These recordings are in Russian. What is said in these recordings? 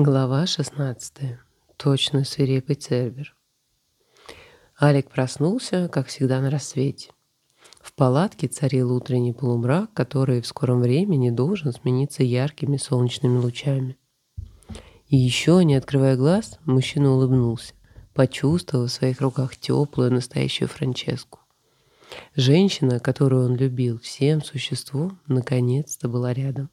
Глава 16. Точно свирепый Цербер. Алик проснулся, как всегда, на рассвете. В палатке царил утренний полумрак, который в скором времени должен смениться яркими солнечными лучами. И еще, не открывая глаз, мужчина улыбнулся, почувствовав в своих руках теплую настоящую Франческу. Женщина, которую он любил всем существом, наконец-то была рядом.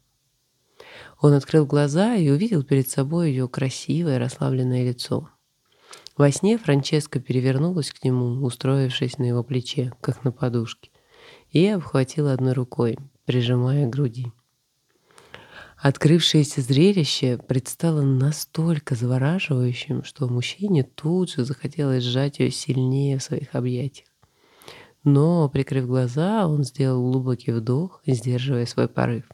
Он открыл глаза и увидел перед собой ее красивое расслабленное лицо. Во сне Франческа перевернулась к нему, устроившись на его плече, как на подушке, и обхватила одной рукой, прижимая к груди. Открывшееся зрелище предстало настолько завораживающим, что мужчине тут же захотелось сжать ее сильнее в своих объятиях. Но, прикрыв глаза, он сделал глубокий вдох, сдерживая свой порыв,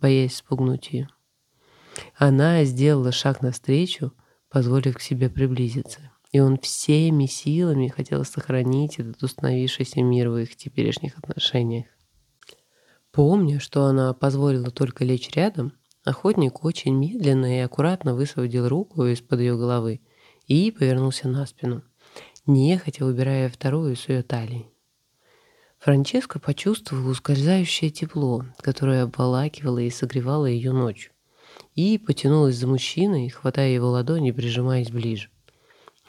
боясь спугнуть ее. Она сделала шаг навстречу, позволив к себе приблизиться. И он всеми силами хотел сохранить этот установившийся мир в их теперешних отношениях. Помня, что она позволила только лечь рядом, охотник очень медленно и аккуратно высвободил руку из-под ее головы и повернулся на спину, нехотя убирая вторую с ее талии. Франческа почувствовала ускользающее тепло, которое обволакивало и согревало ее ночью и потянулась за мужчиной, хватая его ладони прижимаясь ближе.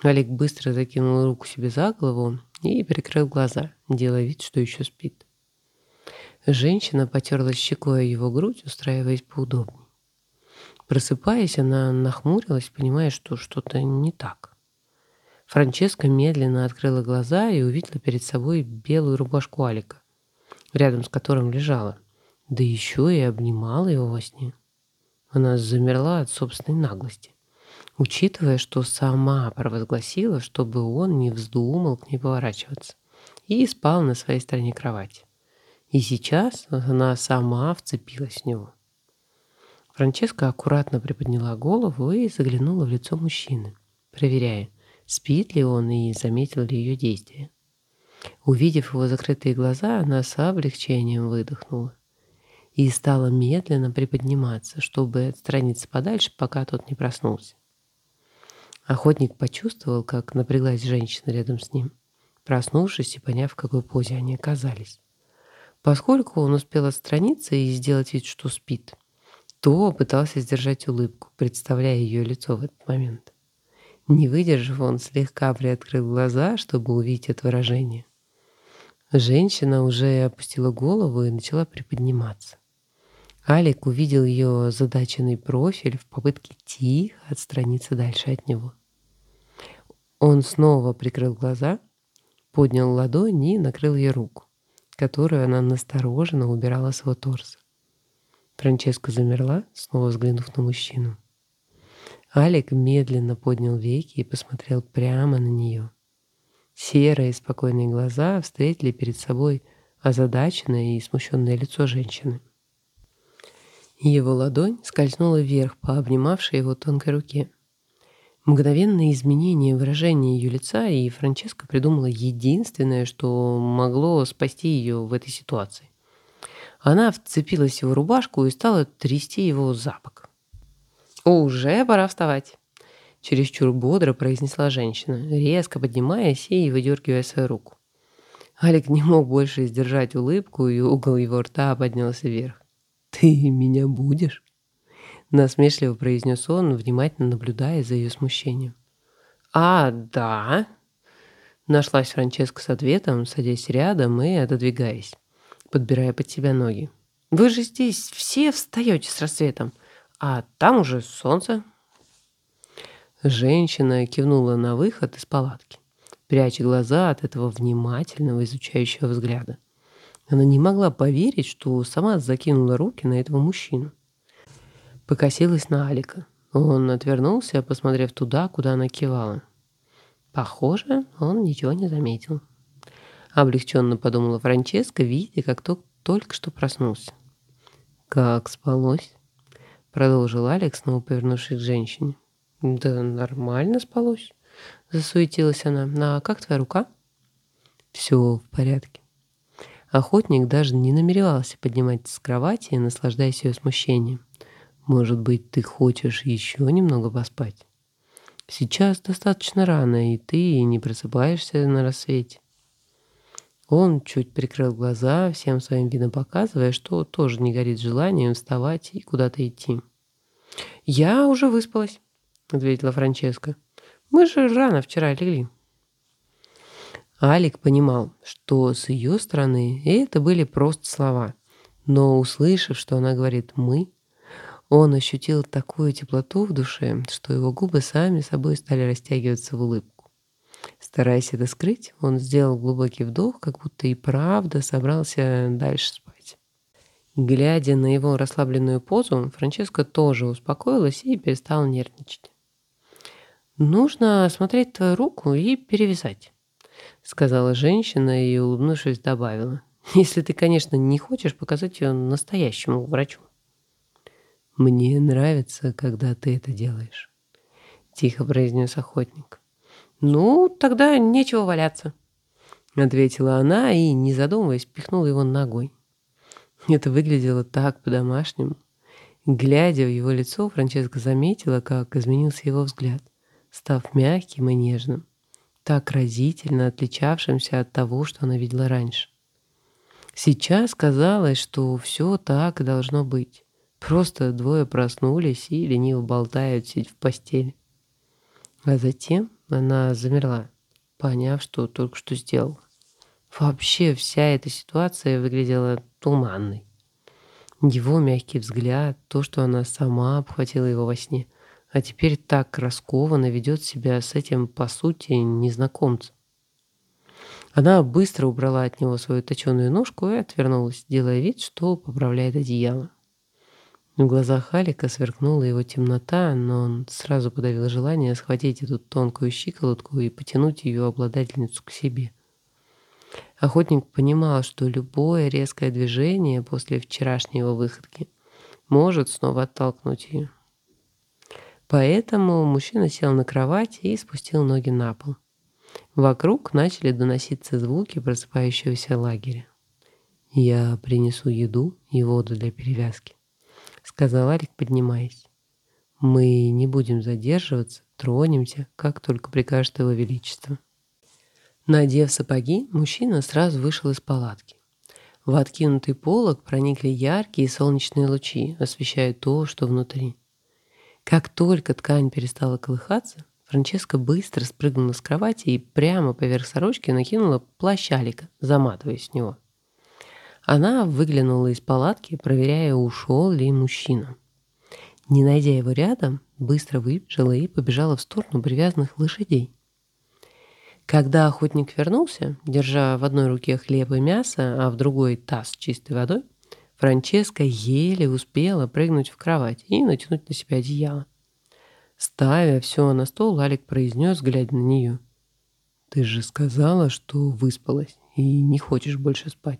Олег быстро закинул руку себе за голову и прикрыл глаза, делая вид, что еще спит. Женщина потерла щекой его грудь, устраиваясь поудобнее. Просыпаясь, она нахмурилась, понимая, что что-то не так. Франческа медленно открыла глаза и увидела перед собой белую рубашку Алика, рядом с которым лежала, да еще и обнимала его во сне. Она замерла от собственной наглости, учитывая, что сама провозгласила, чтобы он не вздумал к ней поворачиваться, и спал на своей стороне кровати. И сейчас она сама вцепилась в него. Франческа аккуратно приподняла голову и заглянула в лицо мужчины, проверяя, спит ли он и заметил ли ее действия. Увидев его закрытые глаза, она с облегчением выдохнула и стала медленно приподниматься, чтобы отстраниться подальше, пока тот не проснулся. Охотник почувствовал, как напряглась женщина рядом с ним, проснувшись и поняв, в какой позе они оказались. Поскольку он успел отстраниться и сделать вид, что спит, то пытался сдержать улыбку, представляя ее лицо в этот момент. Не выдержав, он слегка приоткрыл глаза, чтобы увидеть это выражение. Женщина уже опустила голову и начала приподниматься. Алик увидел ее задаченный профиль в попытке тихо отстраниться дальше от него. Он снова прикрыл глаза, поднял ладонь и накрыл ей руку, которую она настороженно убирала с его торса. Франческа замерла, снова взглянув на мужчину. Алик медленно поднял веки и посмотрел прямо на нее. Серые спокойные глаза встретили перед собой озадаченное и смущенное лицо женщины. Его ладонь скользнула вверх по обнимавшей его тонкой руке. Мгновенное изменение выражения ее лица, и Франческа придумала единственное, что могло спасти ее в этой ситуации. Она вцепилась в его рубашку и стала трясти его за бок. «Уже пора вставать!» Чересчур бодро произнесла женщина, резко поднимаясь и выдергивая свою руку. Алик не мог больше сдержать улыбку, и угол его рта поднялся вверх. «Ты меня будешь?» Насмешливо произнес он, внимательно наблюдая за ее смущением. «А, да?» Нашлась Франческа с ответом, садясь рядом и отодвигаясь, подбирая под себя ноги. «Вы же здесь все встаете с рассветом, а там уже солнце». Женщина кивнула на выход из палатки, пряча глаза от этого внимательного изучающего взгляда. Она не могла поверить, что сама закинула руки на этого мужчину. Покосилась на Алика. Он отвернулся, посмотрев туда, куда она кивала. Похоже, он ничего не заметил. Облегченно подумала Франческа, видя, как тот только что проснулся. «Как спалось?» Продолжил Алекс, снова повернувшись к женщине. «Да нормально спалось», — засуетилась она. «А как твоя рука?» «Все в порядке». Охотник даже не намеревался подниматься с кровати, наслаждаясь ее смущением. Может быть, ты хочешь еще немного поспать? Сейчас достаточно рано, и ты не просыпаешься на рассвете. Он чуть прикрыл глаза, всем своим видом показывая, что тоже не горит желанием вставать и куда-то идти. «Я уже выспалась», — ответила Франческа. «Мы же рано вчера легли». Алик понимал, что с ее стороны это были просто слова. Но услышав, что она говорит «мы», он ощутил такую теплоту в душе, что его губы сами собой стали растягиваться в улыбку. Стараясь это скрыть, он сделал глубокий вдох, как будто и правда собрался дальше спать. Глядя на его расслабленную позу, Франческа тоже успокоилась и перестала нервничать. «Нужно смотреть твою руку и перевязать», — сказала женщина и, улыбнувшись, добавила. «Если ты, конечно, не хочешь показать ее настоящему врачу». «Мне нравится, когда ты это делаешь», — тихо произнес охотник. «Ну, тогда нечего валяться», — ответила она и, не задумываясь, пихнула его ногой. Это выглядело так по-домашнему. Глядя в его лицо, Франческа заметила, как изменился его взгляд, став мягким и нежным, так разительно отличавшимся от того, что она видела раньше. Сейчас казалось, что все так и должно быть. Просто двое проснулись и лениво болтают, сидя в постели. А затем она замерла, поняв, что только что сделала. Вообще вся эта ситуация выглядела туманной. Его мягкий взгляд, то, что она сама обхватила его во сне, а теперь так раскованно ведет себя с этим, по сути, незнакомцем. Она быстро убрала от него свою точеную ножку и отвернулась, делая вид, что поправляет одеяло. В глазах Алика сверкнула его темнота, но он сразу подавил желание схватить эту тонкую щиколотку и потянуть ее обладательницу к себе. Охотник понимал, что любое резкое движение после вчерашней его выходки может снова оттолкнуть ее. Поэтому мужчина сел на кровать и спустил ноги на пол. Вокруг начали доноситься звуки просыпающегося лагеря. «Я принесу еду и воду для перевязки», сказал Алик, поднимаясь. Мы не будем задерживаться, тронемся, как только прикажет его величество. Надев сапоги, мужчина сразу вышел из палатки. В откинутый полог проникли яркие солнечные лучи, освещая то, что внутри. Как только ткань перестала колыхаться, Франческа быстро спрыгнула с кровати и прямо поверх сорочки накинула плащ Алика, заматываясь в него. Она выглянула из палатки, проверяя, ушел ли мужчина. Не найдя его рядом, быстро выбежала и побежала в сторону привязанных лошадей. Когда охотник вернулся, держа в одной руке хлеб и мясо, а в другой таз с чистой водой, Франческа еле успела прыгнуть в кровать и натянуть на себя одеяло. Ставя все на стол, Алик произнес, глядя на нее. «Ты же сказала, что выспалась и не хочешь больше спать»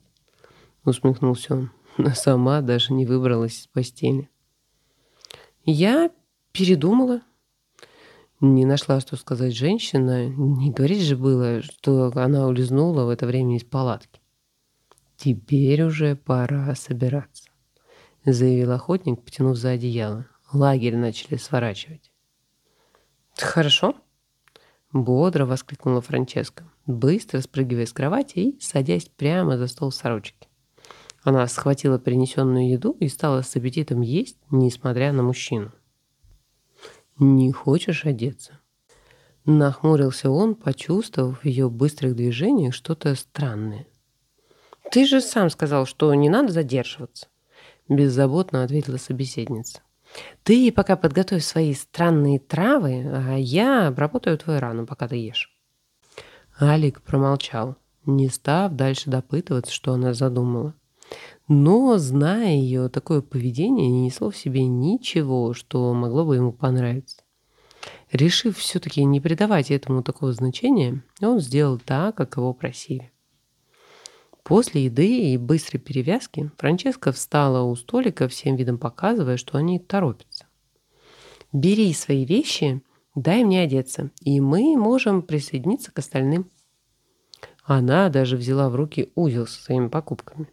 усмехнулся он. Но сама даже не выбралась из постели. Я передумала. Не нашла, что сказать женщина. Не говорить же было, что она улизнула в это время из палатки. «Теперь уже пора собираться», — заявил охотник, потянув за одеяло. Лагерь начали сворачивать. «Хорошо», — бодро воскликнула Франческа, быстро спрыгивая с кровати и садясь прямо за стол сорочки. Она схватила принесенную еду и стала с аппетитом есть, несмотря на мужчину. «Не хочешь одеться?» Нахмурился он, почувствовав в ее быстрых движениях что-то странное. «Ты же сам сказал, что не надо задерживаться», – беззаботно ответила собеседница. «Ты пока подготовь свои странные травы, а я обработаю твою рану, пока ты ешь». Алик промолчал, не став дальше допытываться, что она задумала. Но, зная ее такое поведение, не несло в себе ничего, что могло бы ему понравиться. Решив все-таки не придавать этому такого значения, он сделал так, как его просили. После еды и быстрой перевязки Франческа встала у столика, всем видом показывая, что они торопятся. «Бери свои вещи, дай мне одеться, и мы можем присоединиться к остальным». Она даже взяла в руки узел со своими покупками.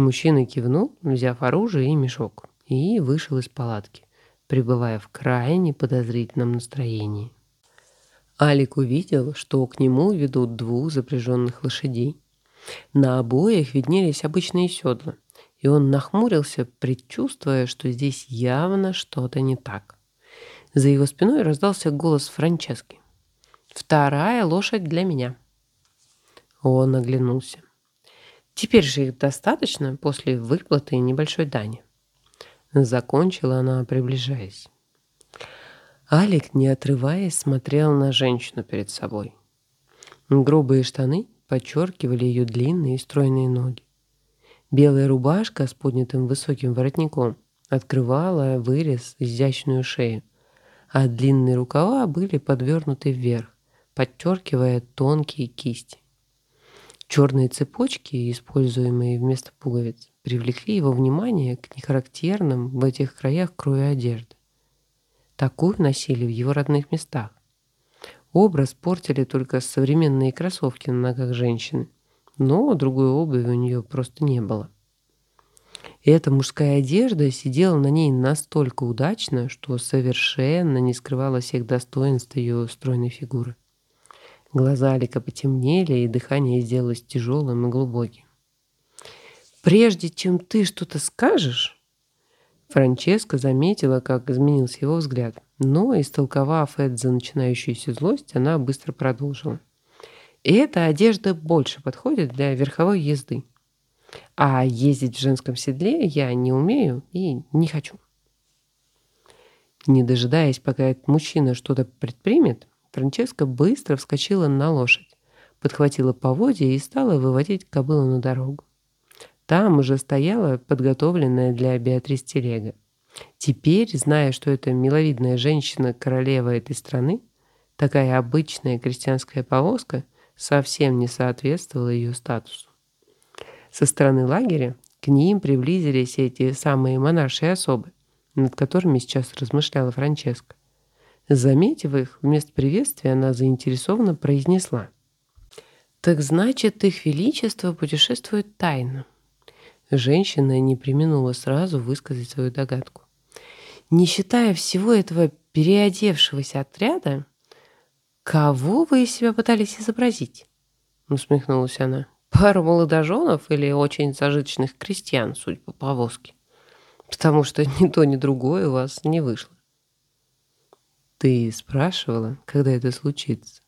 Мужчина кивнул, взяв оружие и мешок, и вышел из палатки, пребывая в крайне подозрительном настроении. Алик увидел, что к нему ведут двух запряженных лошадей. На обоих виднелись обычные седла, и он нахмурился, предчувствуя, что здесь явно что-то не так. За его спиной раздался голос Франчески. «Вторая лошадь для меня». Он оглянулся. Теперь же их достаточно после выплаты небольшой дани. Закончила она, приближаясь. Алик, не отрываясь, смотрел на женщину перед собой. Грубые штаны подчеркивали ее длинные и стройные ноги. Белая рубашка с поднятым высоким воротником открывала вырез изящную шею, а длинные рукава были подвернуты вверх, подчеркивая тонкие кисти. Черные цепочки, используемые вместо пуговиц, привлекли его внимание к нехарактерным в этих краях крою одежды. Такую носили в его родных местах. Образ портили только современные кроссовки на ногах женщины, но другой обуви у нее просто не было. Эта мужская одежда сидела на ней настолько удачно, что совершенно не скрывала всех достоинств ее стройной фигуры. Глаза Алика потемнели, и дыхание сделалось тяжелым и глубоким. «Прежде чем ты что-то скажешь...» Франческа заметила, как изменился его взгляд, но, истолковав это за начинающуюся злость, она быстро продолжила. Эта одежда больше подходит для верховой езды. А ездить в женском седле я не умею и не хочу. Не дожидаясь, пока этот мужчина что-то предпримет, Франческа быстро вскочила на лошадь, подхватила поводья и стала выводить кобылу на дорогу. Там уже стояла подготовленная для Беатрис телега. Теперь, зная, что эта миловидная женщина королева этой страны, такая обычная крестьянская повозка совсем не соответствовала ее статусу. Со стороны лагеря к ним приблизились эти самые монаршие особы, над которыми сейчас размышляла Франческа. Заметив их, вместо приветствия она заинтересованно произнесла. «Так значит, их величество путешествует тайно». Женщина не применула сразу высказать свою догадку. «Не считая всего этого переодевшегося отряда, кого вы из себя пытались изобразить?» Усмехнулась она. «Пару молодоженов или очень зажиточных крестьян, судя по повозке? Потому что ни то, ни другое у вас не вышло». «Ты спрашивала, когда это случится?»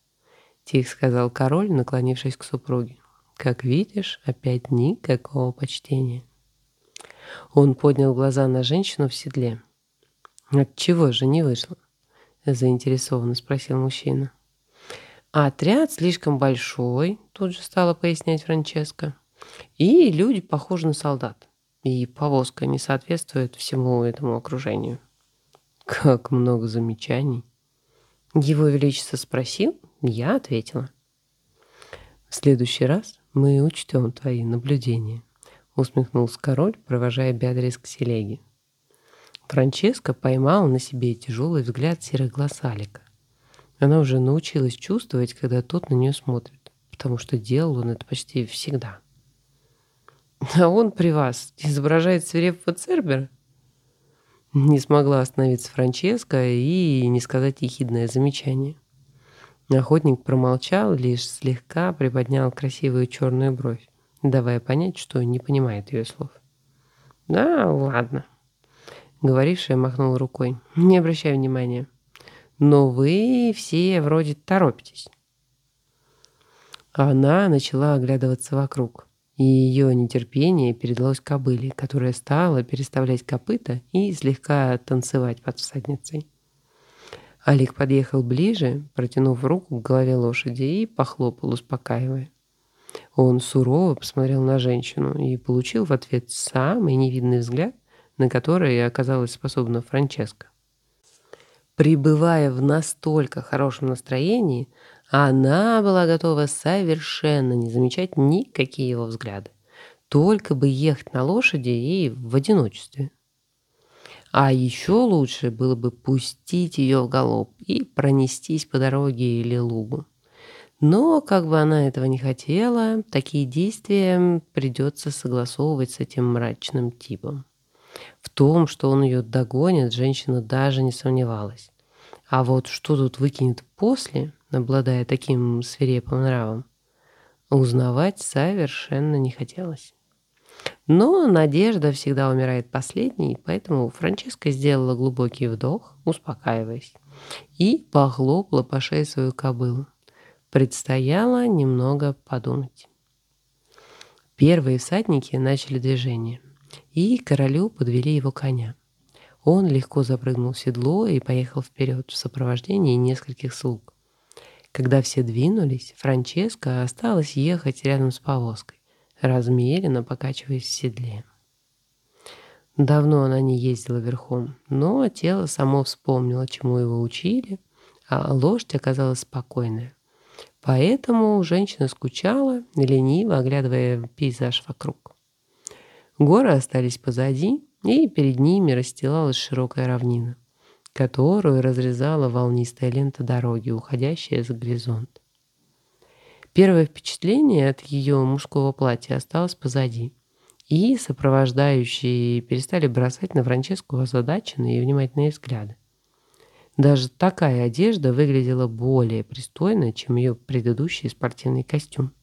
Тихо сказал король, наклонившись к супруге. «Как видишь, опять никакого почтения». Он поднял глаза на женщину в седле. «Отчего же не вышло?» Заинтересованно спросил мужчина. «Отряд слишком большой», тут же стала пояснять Франческа. «И люди похожи на солдат. И повозка не соответствует всему этому окружению». Как много замечаний. Его Величество спросил, я ответила. В следующий раз мы учтем твои наблюдения, усмехнулся король, провожая Беатрис к селеге. Франческа поймала на себе тяжелый взгляд серых глаз Алика. Она уже научилась чувствовать, когда тот на нее смотрит, потому что делал он это почти всегда. «А он при вас изображает свирепого Цербера?» Не смогла остановиться Франческа и не сказать ехидное замечание. Охотник промолчал, лишь слегка приподнял красивую черную бровь, давая понять, что не понимает ее слов. «Да, ладно», — говорившая махнул рукой. «Не обращай внимания. Но вы все вроде торопитесь». Она начала оглядываться вокруг и ее нетерпение передалось кобыле, которая стала переставлять копыта и слегка танцевать под всадницей. Алик подъехал ближе, протянув руку к голове лошади и похлопал, успокаивая. Он сурово посмотрел на женщину и получил в ответ самый невидный взгляд, на который оказалась способна Франческа. Пребывая в настолько хорошем настроении, она была готова совершенно не замечать никакие его взгляды. Только бы ехать на лошади и в одиночестве. А еще лучше было бы пустить ее в галоп и пронестись по дороге или лугу. Но, как бы она этого не хотела, такие действия придется согласовывать с этим мрачным типом. В том, что он ее догонит, женщина даже не сомневалась. А вот что тут выкинет после, обладая таким свирепым нравом, узнавать совершенно не хотелось. Но надежда всегда умирает последней, поэтому Франческа сделала глубокий вдох, успокаиваясь, и похлопала по шее свою кобылу. Предстояло немного подумать. Первые всадники начали движение, и королю подвели его коня. Он легко запрыгнул в седло и поехал вперед в сопровождении нескольких слуг. Когда все двинулись, Франческа осталась ехать рядом с повозкой, размеренно покачиваясь в седле. Давно она не ездила верхом, но тело само вспомнило, чему его учили, а лошадь оказалась спокойная. Поэтому женщина скучала, лениво оглядывая пейзаж вокруг. Горы остались позади, и перед ними расстилалась широкая равнина, которую разрезала волнистая лента дороги, уходящая за горизонт. Первое впечатление от ее мужского платья осталось позади, и сопровождающие перестали бросать на Франческу озадаченные и внимательные взгляды. Даже такая одежда выглядела более пристойно, чем ее предыдущий спортивный костюм.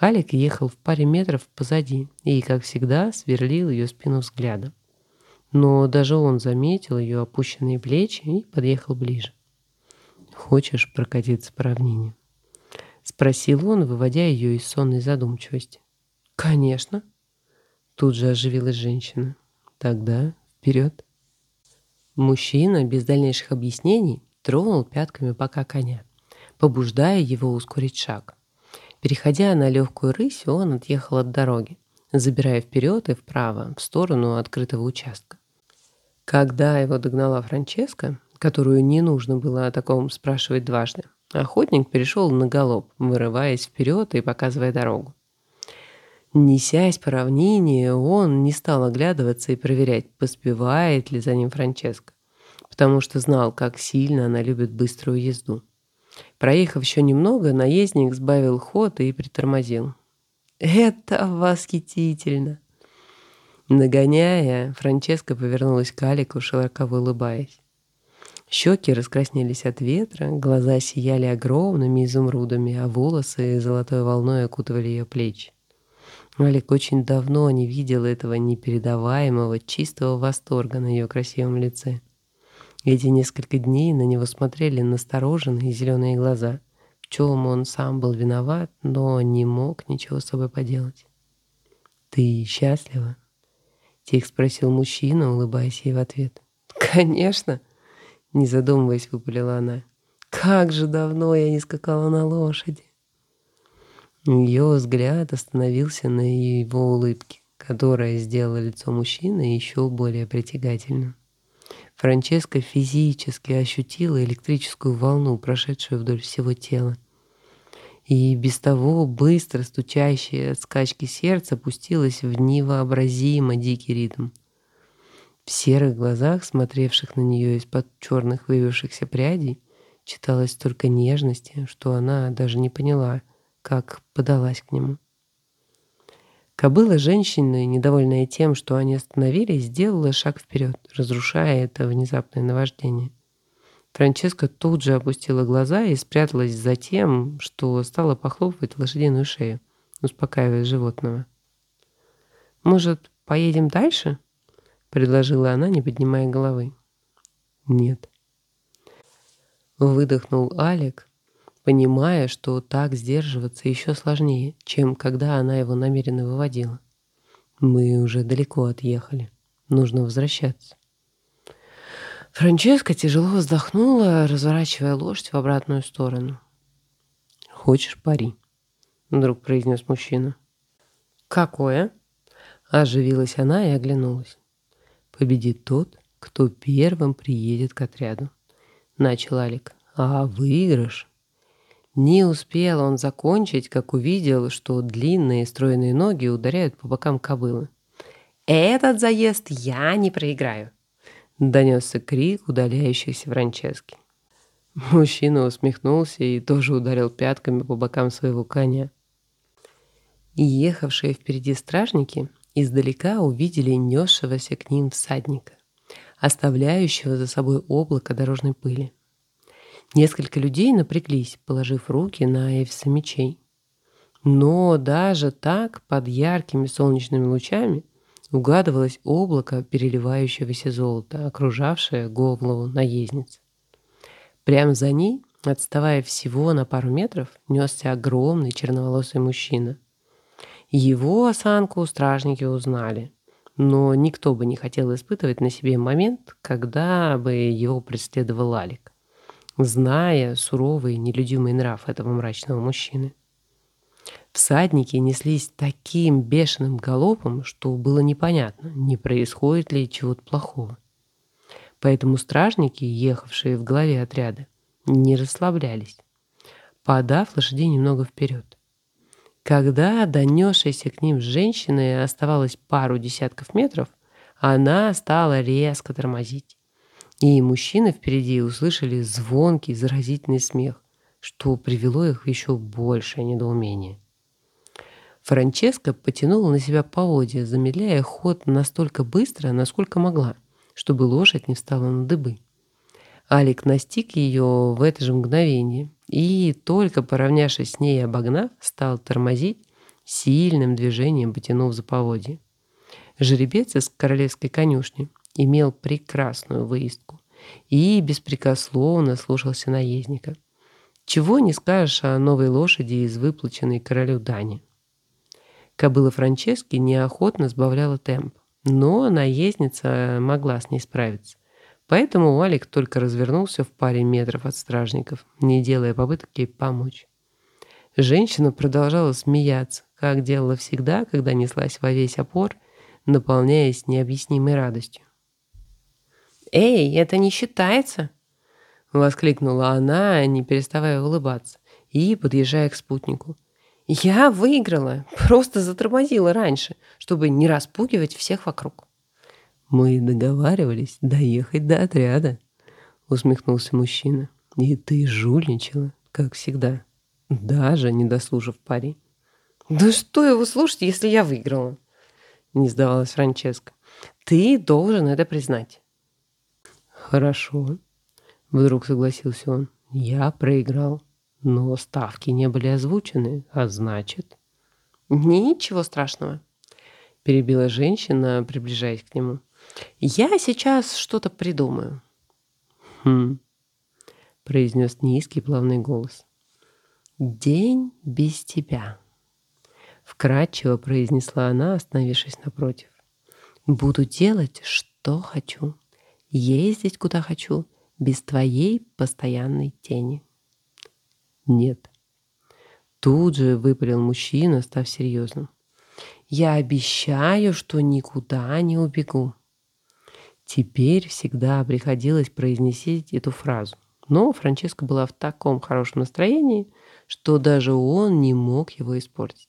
Алик ехал в паре метров позади и, как всегда, сверлил ее спину взглядом. Но даже он заметил ее опущенные плечи и подъехал ближе. «Хочешь прокатиться по равнине?» Спросил он, выводя ее из сонной задумчивости. «Конечно!» Тут же оживилась женщина. «Тогда вперед!» Мужчина без дальнейших объяснений тронул пятками бока коня, побуждая его ускорить шаг. Переходя на легкую рысь, он отъехал от дороги, забирая вперед и вправо, в сторону открытого участка. Когда его догнала Франческа, которую не нужно было о таком спрашивать дважды, охотник перешел на галоп, вырываясь вперед и показывая дорогу. Несясь по равнине, он не стал оглядываться и проверять, поспевает ли за ним Франческа, потому что знал, как сильно она любит быструю езду. Проехав еще немного, наездник сбавил ход и притормозил. «Это восхитительно!» Нагоняя, Франческа повернулась к Алику, широко улыбаясь. Щеки раскраснелись от ветра, глаза сияли огромными изумрудами, а волосы золотой волной окутывали ее плечи. Алик очень давно не видел этого непередаваемого, чистого восторга на ее красивом лице. Эти несколько дней на него смотрели настороженные зеленые глаза, в чем он сам был виноват, но не мог ничего с собой поделать. «Ты счастлива?» — тихо спросил мужчина, улыбаясь ей в ответ. «Конечно!» — не задумываясь, выпалила она. «Как же давно я не скакала на лошади!» Ее взгляд остановился на его улыбке, которая сделала лицо мужчины еще более притягательным. Франческа физически ощутила электрическую волну, прошедшую вдоль всего тела. И без того быстро стучащее от скачки сердце пустилось в невообразимо дикий ритм. В серых глазах, смотревших на нее из-под черных вывившихся прядей, читалось столько нежности, что она даже не поняла, как подалась к нему. Кобыла женщины, недовольная тем, что они остановились, сделала шаг вперед, разрушая это внезапное наваждение. Франческа тут же опустила глаза и спряталась за тем, что стала похлопывать лошадиную шею, успокаивая животного. «Может, поедем дальше?» — предложила она, не поднимая головы. «Нет». Выдохнул Алик, понимая, что так сдерживаться еще сложнее, чем когда она его намеренно выводила. Мы уже далеко отъехали. Нужно возвращаться. Франческа тяжело вздохнула, разворачивая лошадь в обратную сторону. «Хочешь пари?» — вдруг произнес мужчина. «Какое?» — оживилась она и оглянулась. «Победит тот, кто первым приедет к отряду», — начал Алик. «А выигрыш не успел он закончить, как увидел, что длинные стройные ноги ударяют по бокам кобылы. «Этот заезд я не проиграю!» — донесся крик удаляющихся Франчески. Мужчина усмехнулся и тоже ударил пятками по бокам своего коня. Ехавшие впереди стражники издалека увидели несшегося к ним всадника, оставляющего за собой облако дорожной пыли. Несколько людей напряглись, положив руки на эвисы мечей. Но даже так, под яркими солнечными лучами, угадывалось облако переливающегося золота, окружавшее голову наездницы. Прямо за ней, отставая всего на пару метров, несся огромный черноволосый мужчина. Его осанку стражники узнали, но никто бы не хотел испытывать на себе момент, когда бы его преследовал Алик зная суровый, нелюдимый нрав этого мрачного мужчины. Всадники неслись таким бешеным галопом, что было непонятно, не происходит ли чего-то плохого. Поэтому стражники, ехавшие в главе отряда, не расслаблялись, подав лошадей немного вперед. Когда донесшейся к ним женщины оставалось пару десятков метров, она стала резко тормозить. И мужчины впереди услышали звонкий, заразительный смех, что привело их в еще большее недоумение. Франческа потянула на себя поводья, замедляя ход настолько быстро, насколько могла, чтобы лошадь не встала на дыбы. Алик настиг ее в это же мгновение и, только поравнявшись с ней и обогнав, стал тормозить, сильным движением потянув за поводья. Жеребец из королевской конюшни имел прекрасную выездку и беспрекословно слушался наездника. Чего не скажешь о новой лошади из выплаченной королю Дани. Кобыла Франчески неохотно сбавляла темп, но наездница могла с ней справиться. Поэтому Валик только развернулся в паре метров от стражников, не делая попыток ей помочь. Женщина продолжала смеяться, как делала всегда, когда неслась во весь опор, наполняясь необъяснимой радостью. «Эй, это не считается!» Воскликнула она, не переставая улыбаться, и подъезжая к спутнику. «Я выиграла, просто затормозила раньше, чтобы не распугивать всех вокруг». «Мы договаривались доехать до отряда», — усмехнулся мужчина. «И ты жульничала, как всегда, даже не дослушав пари». «Да что его слушать, если я выиграла?» — не сдавалась Франческа. «Ты должен это признать». «Хорошо», — вдруг согласился он. «Я проиграл, но ставки не были озвучены, а значит...» «Ничего страшного», — перебила женщина, приближаясь к нему. «Я сейчас что-то придумаю». «Хм», — произнес низкий плавный голос. «День без тебя», — вкратчиво произнесла она, остановившись напротив. «Буду делать, что хочу» ездить куда хочу, без твоей постоянной тени. Нет. Тут же выпалил мужчина, став серьезным. Я обещаю, что никуда не убегу. Теперь всегда приходилось произнести эту фразу. Но Франческа была в таком хорошем настроении, что даже он не мог его испортить.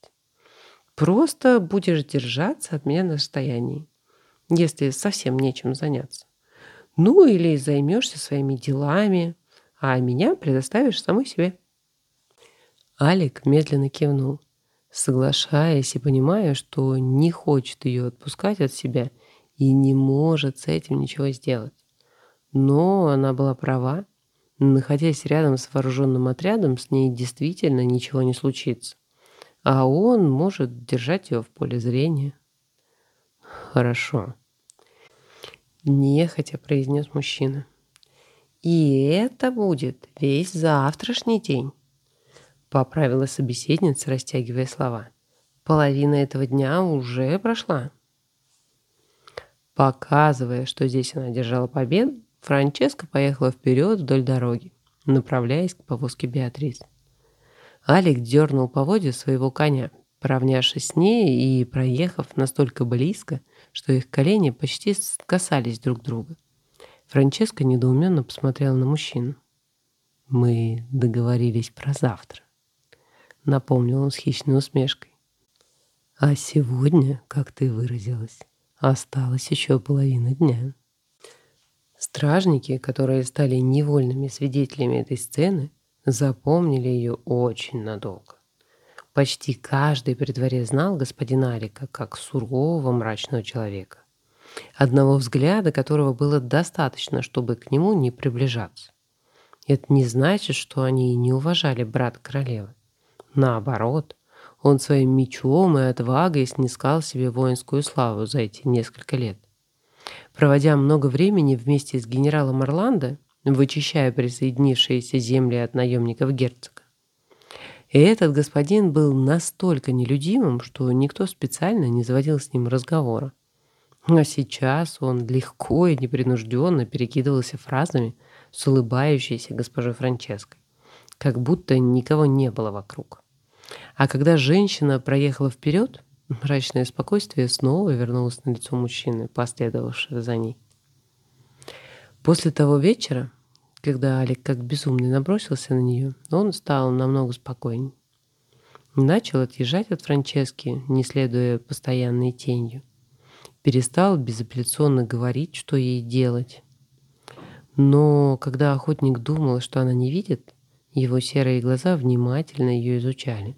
Просто будешь держаться от меня на расстоянии, если совсем нечем заняться. Ну или займешься своими делами, а меня предоставишь самой себе. Алик медленно кивнул, соглашаясь и понимая, что не хочет ее отпускать от себя и не может с этим ничего сделать. Но она была права. Находясь рядом с вооруженным отрядом, с ней действительно ничего не случится. А он может держать ее в поле зрения. Хорошо нехотя произнес мужчина. И это будет весь завтрашний день, поправила собеседница, растягивая слова. Половина этого дня уже прошла. Показывая, что здесь она держала победу, Франческа поехала вперед вдоль дороги, направляясь к повозке Беатрис. Алик дернул поводья своего коня, поравнявшись с ней и проехав настолько близко, что их колени почти касались друг друга. Франческа недоуменно посмотрела на мужчину. «Мы договорились про завтра», — напомнил он с хищной усмешкой. «А сегодня, как ты выразилась, осталось еще половина дня». Стражники, которые стали невольными свидетелями этой сцены, запомнили ее очень надолго. Почти каждый при дворе знал господина Алика как сурового мрачного человека, одного взгляда которого было достаточно, чтобы к нему не приближаться. Это не значит, что они не уважали брата королевы. Наоборот, он своим мечом и отвагой снискал себе воинскую славу за эти несколько лет. Проводя много времени вместе с генералом Орландо, вычищая присоединившиеся земли от наемников герцога. И этот господин был настолько нелюдимым, что никто специально не заводил с ним разговора. А сейчас он легко и непринужденно перекидывался фразами с улыбающейся госпожой Франческой, как будто никого не было вокруг. А когда женщина проехала вперед, мрачное спокойствие снова вернулось на лицо мужчины, последовавшего за ней. После того вечера, когда Алик как безумный набросился на нее, он стал намного спокойнее. Начал отъезжать от Франчески, не следуя постоянной тенью. Перестал безапелляционно говорить, что ей делать. Но когда охотник думал, что она не видит, его серые глаза внимательно ее изучали.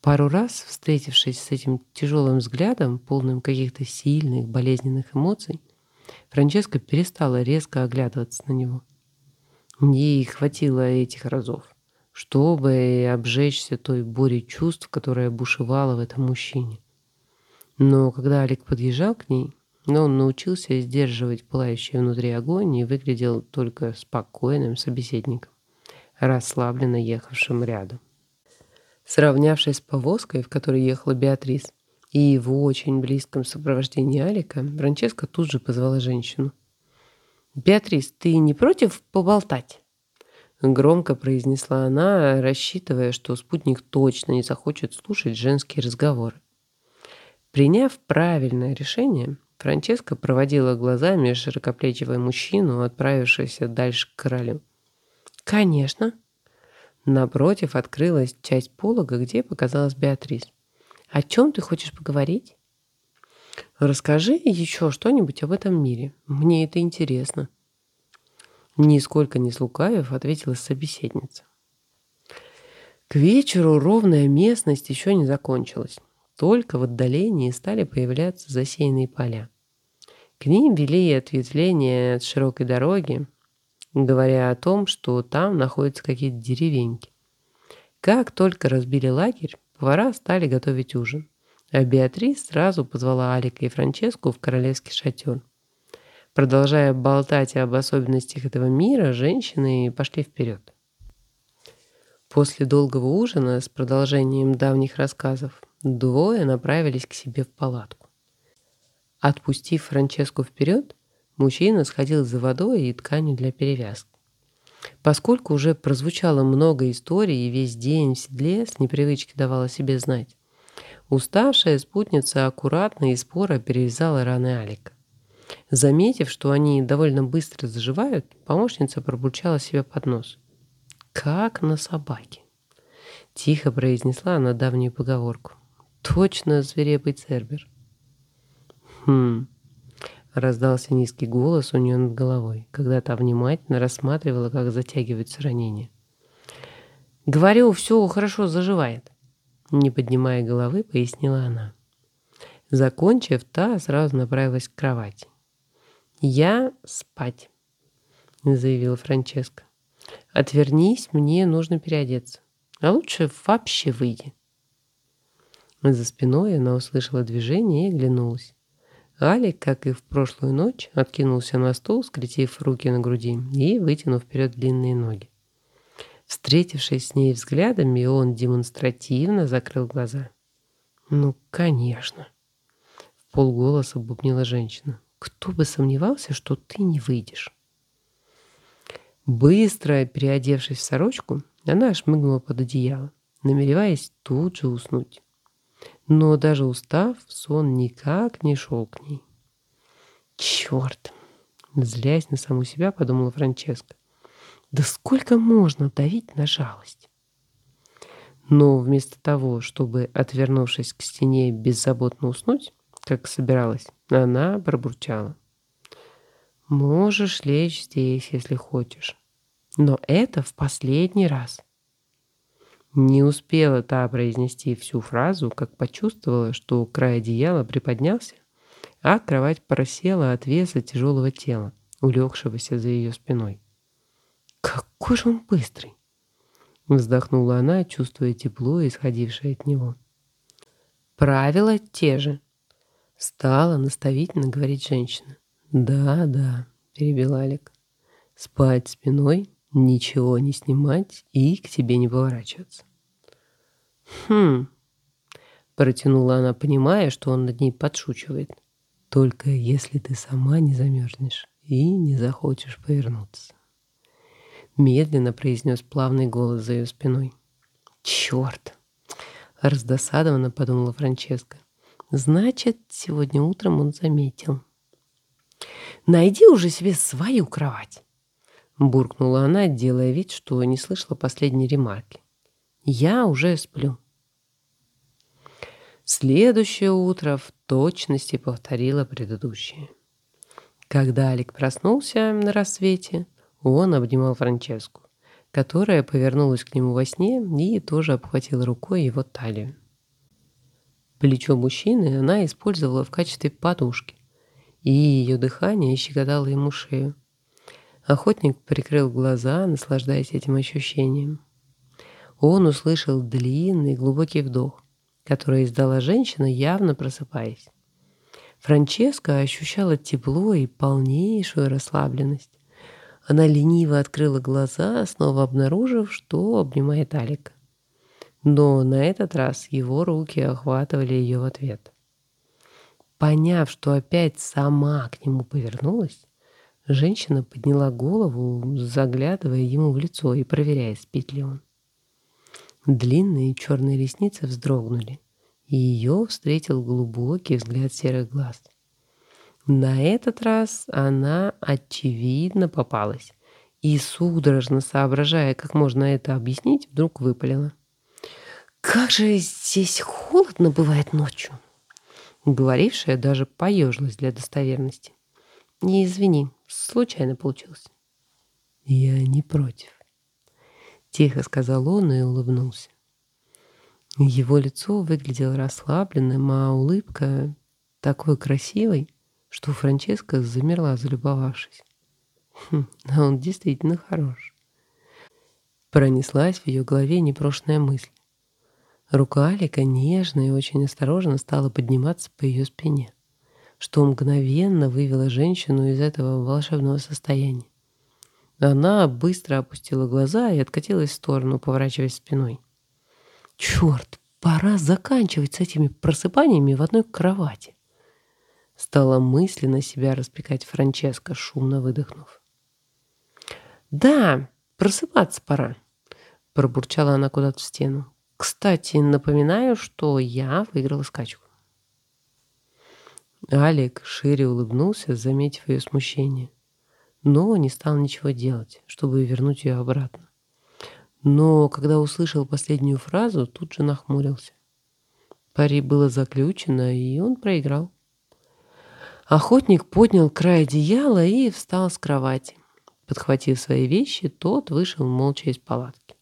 Пару раз, встретившись с этим тяжелым взглядом, полным каких-то сильных, болезненных эмоций, Франческа перестала резко оглядываться на него. Ей хватило этих разов, чтобы обжечься той бурей чувств, которая бушевала в этом мужчине. Но когда Олег подъезжал к ней, он научился сдерживать пылающий внутри огонь и выглядел только спокойным собеседником, расслабленно ехавшим рядом. Сравнявшись с повозкой, в которой ехала Беатрис, и в очень близком сопровождении Алика, Франческа тут же позвала женщину. «Беатрис, ты не против поболтать?» Громко произнесла она, рассчитывая, что спутник точно не захочет слушать женские разговоры. Приняв правильное решение, Франческа проводила глазами широкоплечего мужчину, отправившегося дальше к королю. «Конечно», Напротив открылась часть полога, где показалась Беатрис. «О чем ты хочешь поговорить?» «Расскажи еще что-нибудь об этом мире. Мне это интересно». Нисколько не слукавив, ответила собеседница. К вечеру ровная местность еще не закончилась. Только в отдалении стали появляться засеянные поля. К ним вели ответвления от широкой дороги, говоря о том, что там находятся какие-то деревеньки. Как только разбили лагерь, повара стали готовить ужин, а Беатрис сразу позвала Алика и Франческу в королевский шатер. Продолжая болтать об особенностях этого мира, женщины пошли вперед. После долгого ужина с продолжением давних рассказов двое направились к себе в палатку. Отпустив Франческу вперед, Мужчина сходил за водой и тканью для перевязки. Поскольку уже прозвучало много историй и весь день в седле с непривычки давала себе знать, уставшая спутница аккуратно и споро перевязала раны Алика. Заметив, что они довольно быстро заживают, помощница пробурчала себе под нос. «Как на собаке!» Тихо произнесла она давнюю поговорку. «Точно зверепый цербер!» «Хм...» Раздался низкий голос у нее над головой, когда та внимательно рассматривала, как затягивается ранение. «Говорю, все хорошо заживает», — не поднимая головы, пояснила она. Закончив, та сразу направилась к кровати. «Я спать», — заявила Франческа. «Отвернись, мне нужно переодеться. А лучше вообще выйди». За спиной она услышала движение и оглянулась. Алик, как и в прошлую ночь, откинулся на стул, скрестив руки на груди и вытянув вперед длинные ноги. Встретившись с ней взглядами, он демонстративно закрыл глаза. «Ну, конечно!» В полголоса бубнила женщина. «Кто бы сомневался, что ты не выйдешь?» Быстро переодевшись в сорочку, она шмыгнула под одеяло, намереваясь тут же уснуть. Но даже устав, сон никак не шел к ней. «Черт!» Злясь на саму себя, подумала Франческа. «Да сколько можно давить на жалость?» Но вместо того, чтобы, отвернувшись к стене, беззаботно уснуть, как собиралась, она пробурчала. «Можешь лечь здесь, если хочешь. Но это в последний раз». Не успела та произнести всю фразу, как почувствовала, что край одеяла приподнялся, а кровать просела от веса тяжелого тела, улегшегося за ее спиной. «Какой же он быстрый!» Вздохнула она, чувствуя тепло, исходившее от него. «Правила те же», — стала наставительно говорить женщина. «Да, да», — перебил Алик. «Спать спиной, ничего не снимать и к тебе не поворачиваться». «Хм», — протянула она, понимая, что он над ней подшучивает. «Только если ты сама не замерзнешь и не захочешь повернуться». Медленно произнес плавный голос за ее спиной. «Черт!» — раздосадованно подумала Франческа. «Значит, сегодня утром он заметил». «Найди уже себе свою кровать!» Буркнула она, делая вид, что не слышала последней ремарки. «Я уже сплю». Следующее утро в точности повторило предыдущее. Когда Алик проснулся на рассвете, он обнимал Франческу, которая повернулась к нему во сне и тоже обхватила рукой его талию. Плечо мужчины она использовала в качестве подушки, и ее дыхание щекотало ему шею. Охотник прикрыл глаза, наслаждаясь этим ощущением. Он услышал длинный глубокий вдох, который издала женщина, явно просыпаясь. Франческа ощущала тепло и полнейшую расслабленность. Она лениво открыла глаза, снова обнаружив, что обнимает Алика. Но на этот раз его руки охватывали ее в ответ. Поняв, что опять сама к нему повернулась, женщина подняла голову, заглядывая ему в лицо и проверяя, спит ли он. Длинные черные ресницы вздрогнули, и ее встретил глубокий взгляд серых глаз. На этот раз она очевидно попалась. И судорожно соображая, как можно это объяснить, вдруг выпалила. «Как же здесь холодно бывает ночью!» Говорившая даже поежилась для достоверности. «Не извини, случайно получилось». «Я не против», — тихо сказал он и улыбнулся. Его лицо выглядело расслабленным, а улыбка такой красивой, что Франческа замерла, залюбовавшись. Хм, а он действительно хорош. Пронеслась в ее голове непрошенная мысль. Рука Алика нежно и очень осторожно стала подниматься по ее спине, что мгновенно вывело женщину из этого волшебного состояния. Она быстро опустила глаза и откатилась в сторону, поворачиваясь спиной. «Черт, пора заканчивать с этими просыпаниями в одной кровати!» Стала мысленно себя распекать Франческа, шумно выдохнув. «Да, просыпаться пора», — пробурчала она куда-то в стену. «Кстати, напоминаю, что я выиграла скачку». Алик шире улыбнулся, заметив ее смущение, но не стал ничего делать, чтобы вернуть ее обратно. Но когда услышал последнюю фразу, тут же нахмурился. Пари было заключено, и он проиграл. Охотник поднял край одеяла и встал с кровати. Подхватив свои вещи, тот вышел молча из палатки.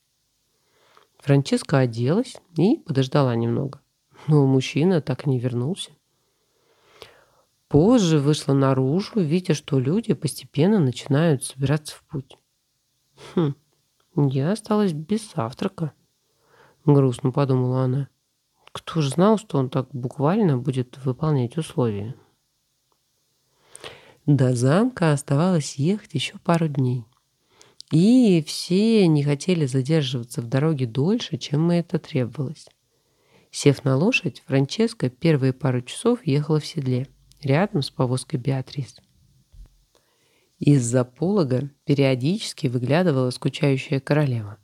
Франческа оделась и подождала немного. Но мужчина так и не вернулся. Позже вышла наружу, видя, что люди постепенно начинают собираться в путь. «Хм, я осталась без завтрака», — грустно подумала она. «Кто же знал, что он так буквально будет выполнять условия?» До замка оставалось ехать еще пару дней. И все не хотели задерживаться в дороге дольше, чем это требовалось. Сев на лошадь, Франческа первые пару часов ехала в седле, рядом с повозкой Беатрис. Из-за полога периодически выглядывала скучающая королева.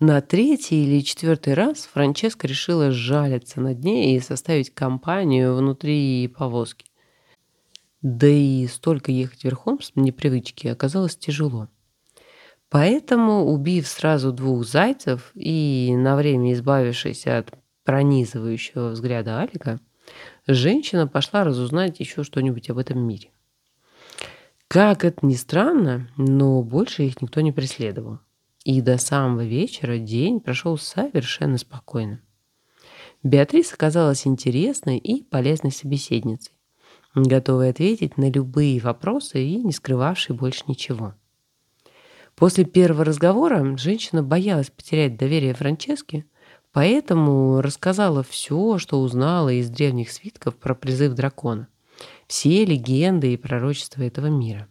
На третий или четвертый раз Франческа решила сжалиться над ней и составить компанию внутри повозки. Да и столько ехать верхом с непривычки оказалось тяжело. Поэтому, убив сразу двух зайцев и на время избавившись от пронизывающего взгляда Алика, женщина пошла разузнать еще что-нибудь об этом мире. Как это ни странно, но больше их никто не преследовал. И до самого вечера день прошел совершенно спокойно. Беатрис оказалась интересной и полезной собеседницей, готовой ответить на любые вопросы и не скрывавшей больше ничего. После первого разговора женщина боялась потерять доверие Франческе, поэтому рассказала все, что узнала из древних свитков про призыв дракона, все легенды и пророчества этого мира.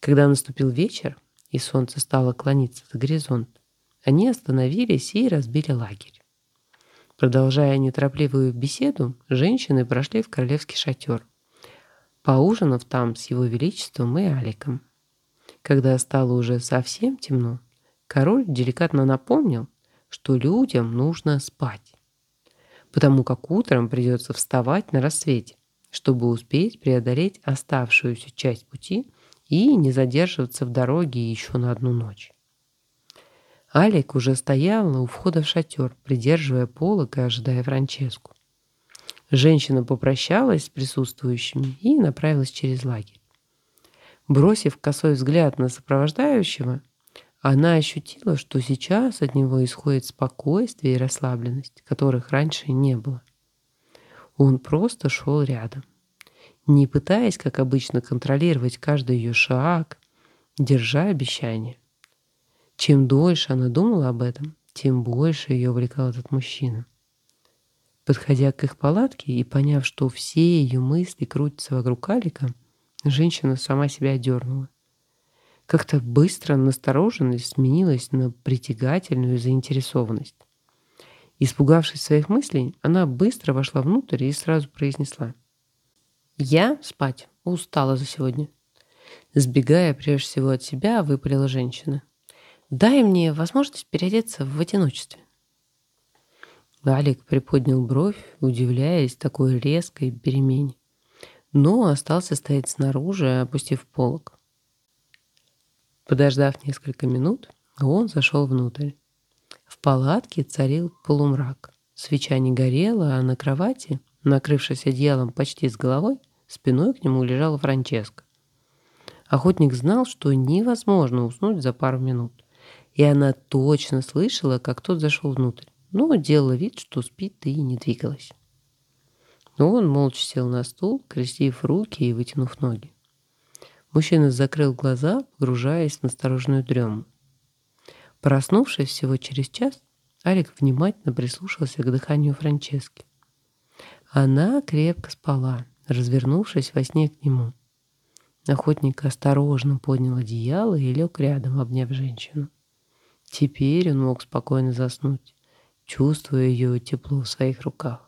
Когда наступил вечер, и солнце стало клониться за горизонт, они остановились и разбили лагерь. Продолжая неторопливую беседу, женщины прошли в королевский шатер, поужинав там с его величеством и Аликом. Когда стало уже совсем темно, король деликатно напомнил, что людям нужно спать, потому как утром придется вставать на рассвете, чтобы успеть преодолеть оставшуюся часть пути и не задерживаться в дороге еще на одну ночь. Алик уже стоял у входа в шатер, придерживая полок и ожидая Франческу. Женщина попрощалась с присутствующими и направилась через лагерь. Бросив косой взгляд на сопровождающего, она ощутила, что сейчас от него исходит спокойствие и расслабленность, которых раньше не было. Он просто шел рядом не пытаясь, как обычно, контролировать каждый ее шаг, держа обещание. Чем дольше она думала об этом, тем больше ее увлекал этот мужчина. Подходя к их палатке и поняв, что все ее мысли крутятся вокруг Алика, женщина сама себя одернула. Как-то быстро настороженность сменилась на притягательную заинтересованность. Испугавшись своих мыслей, она быстро вошла внутрь и сразу произнесла — я спать устала за сегодня. Сбегая прежде всего от себя, выпалила женщина. Дай мне возможность переодеться в одиночестве. Алик приподнял бровь, удивляясь такой резкой перемене, но остался стоять снаружи, опустив полок. Подождав несколько минут, он зашел внутрь. В палатке царил полумрак. Свеча не горела, а на кровати, накрывшись одеялом почти с головой, Спиной к нему лежала Франческа. Охотник знал, что невозможно уснуть за пару минут. И она точно слышала, как тот зашел внутрь, но делала вид, что спит и не двигалась. Но он молча сел на стул, крестив руки и вытянув ноги. Мужчина закрыл глаза, погружаясь в настороженную дрему. Проснувшись всего через час, Алик внимательно прислушался к дыханию Франчески. Она крепко спала, развернувшись во сне к нему. Охотник осторожно поднял одеяло и лег рядом, обняв женщину. Теперь он мог спокойно заснуть, чувствуя ее тепло в своих руках.